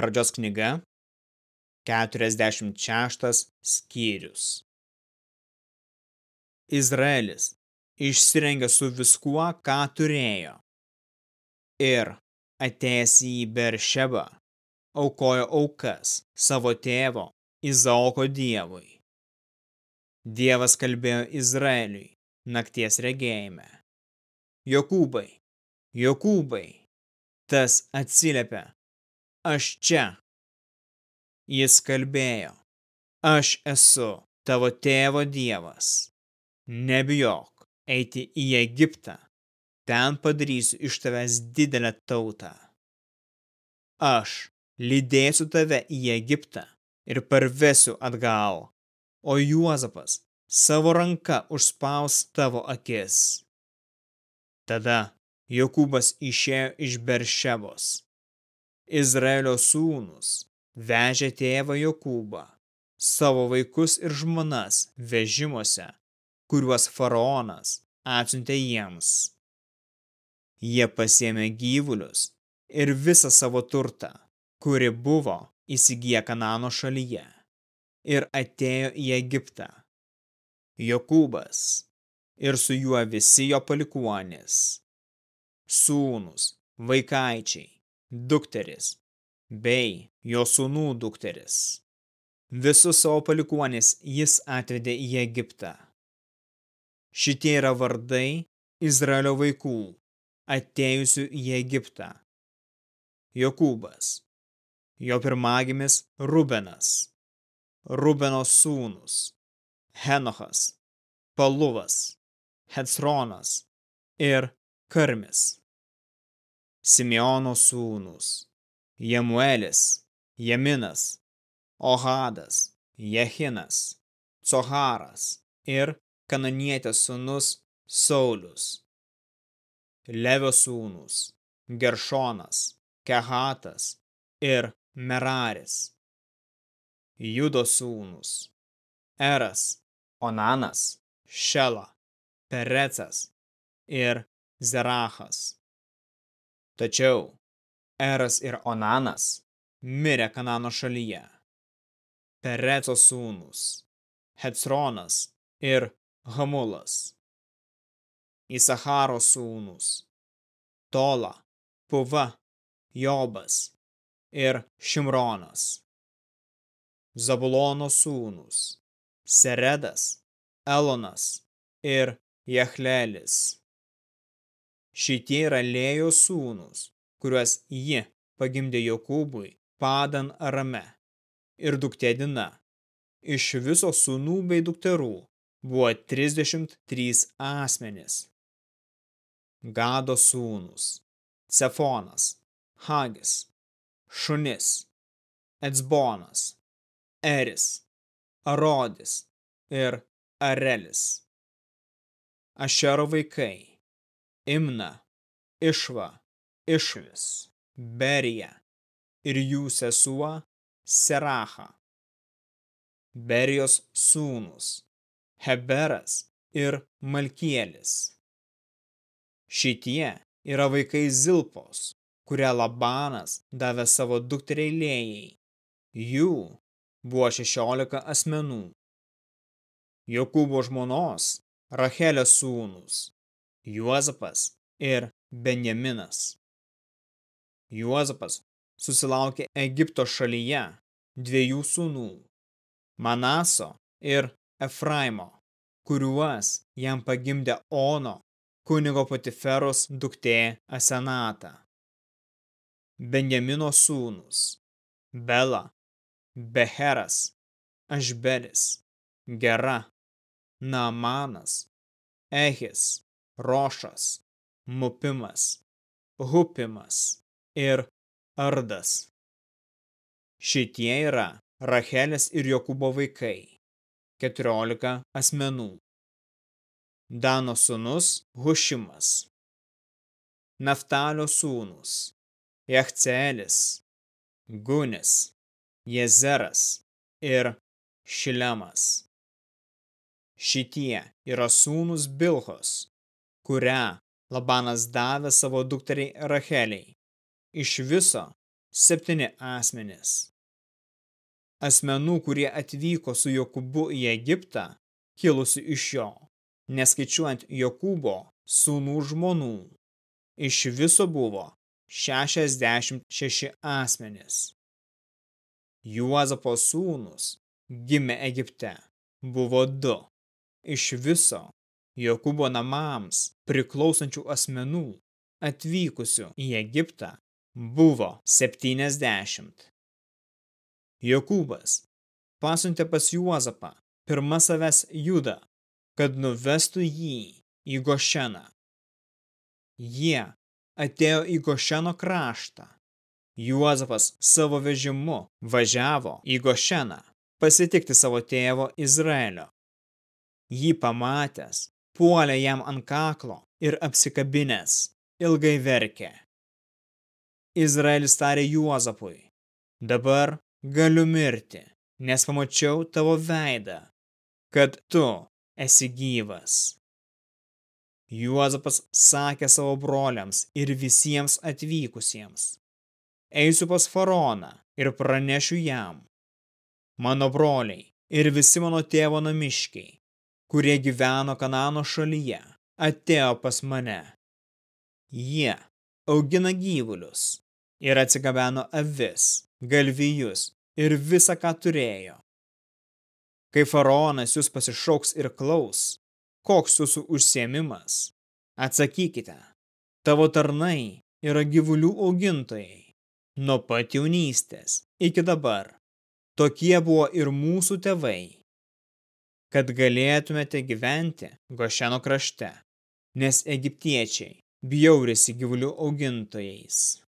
Pradžios knyga, 46 skyrius. Izraelis išsirengė su viskuo, ką turėjo. Ir atėjęs į Beršebą, aukojo aukas savo tėvo Izaoko dievui. Dievas kalbėjo Izraeliui nakties regėjime. Jokūbai, Jokūbai, tas atsiliepia, aš čia. Jis kalbėjo, aš esu tavo tėvo dievas. Nebijok eiti į Egiptą, ten padarysiu iš tavęs didelę tautą. Aš lydėsiu tave į Egiptą ir parvesiu atgal, o Juozapas savo ranka užspaus tavo akis. Tada Jokūbas išėjo iš Beršebos. Izraelio sūnus vežė tėvą Jokūbą, savo vaikus ir žmonas vežimuose, kuriuos faraonas atsiuntė jiems. Jie pasėmė gyvulius ir visą savo turtą, kuri buvo įsigiję Kanano šalyje, ir atėjo į Egiptą. Jokūbas ir su juo visi jo palikuonis sūnus, vaikaičiai, dukteris, bei jo sūnų dukteris. Visus savo palikuonis jis atvedė į Egiptą. Šitie yra vardai Izraelio vaikų, atėjusių į Egiptą. Jokūbas, jo pirmagimis Rubenas, Rubeno sūnus, Henochas, Paluvas, Hecronas ir Karmis. Simeono sūnus, Jemuelis, Jaminas, Ohadas, Jehinas, Coharas ir kananietės sūnus Saulius. Levio sūnus, Geršonas, Kehatas ir Meraris. Judo sūnus, Eras, Onanas, Šela, Perecas ir Zerachas. Tačiau Eras ir Onanas mirė Kanano šalyje. Pereco sūnus, Hecronas ir Hamulas. Isacharo sūnus, Tola, Puva, Jobas ir Šimronas. Zabulono sūnus, Seredas, Elonas ir Jechlelis. Šitie yra Lėjo sūnus, kuriuos ji pagimdė Jokūbui padan Arame. Ir duktė Dina. Iš viso sūnų bei dukterų buvo 33 asmenys. Gado sūnus, Cefonas, Hagis, Šunis, Etsbonas, Eris, Arodis. Ir Arelis. Ašero vaikai Imna, Išva, Išvis, Berija ir jų sesuo Seracha. Berijos sūnus, Heberas ir Malkielis. Šitie yra vaikai Zilpos, kurią Labanas davė savo dukteriai lėjai. Jų buvo šešiolika asmenų. Jokūbo žmonos Rachelės sūnus Juozapas ir Benjaminas. Juozapas susilaukė Egipto šalyje dviejų sūnų – Manaso ir Efraimo, kuriuos jam pagimdė Ono kunigo Patiferos duktė Asenata. Benjamino sūnus – Bela, Beheras, Ašbelis, Gera, Naamanas, Ehis, Rošas, Mupimas, Hupimas ir Ardas. Šitie yra Rachelės ir Jokūbo vaikai, 14 asmenų. Dano sūnus Hušimas, Naftalio sūnus, Jachceelis, Gunis, Jezeras ir Šilemas. Šitie yra sūnus Bilhos, kurią Labanas davė savo dukteriai Racheliai. Iš viso septyni asmenys. Asmenų, kurie atvyko su Jokūbu į Egiptą, kilusi iš jo, neskaičiuojant Jokūbo sūnų žmonų, iš viso buvo 66 asmenys. Juozapo sūnus gimė Egipte buvo du. Iš viso Jokūbo namams priklausančių asmenų atvykusių į Egiptą buvo 70. Jokūbas pasiuntė pas Juozapą pirma savęs judą, kad nuvestų jį į Gošeną. Jie atėjo į Gošeno kraštą. Juozapas savo vežimu važiavo į Gošeną pasitikti savo tėvo Izraelio. Jį pamatęs, puolė jam ant kaklo ir apsikabinės, ilgai verkė. Izraelis tarė Juozapui, dabar galiu mirti, nes pamačiau tavo veidą, kad tu esi gyvas. Juozapas sakė savo broliams ir visiems atvykusiems, eisiu pas faraoną ir pranešiu jam, mano broliai ir visi mano tėvo namiškiai, kurie gyveno Kanano šalyje, atėjo pas mane. Jie augina gyvulius ir atsigabeno avis, galvijus ir visą, ką turėjo. Kai faraonas jūs pasišauks ir klaus, koks jūsų užsiemimas, atsakykite, tavo tarnai yra gyvulių augintojai, nuo pat jaunystės iki dabar. Tokie buvo ir mūsų tėvai, kad galėtumėte gyventi Gošeno krašte, nes egiptiečiai bjaurėsi gyvulių augintojais.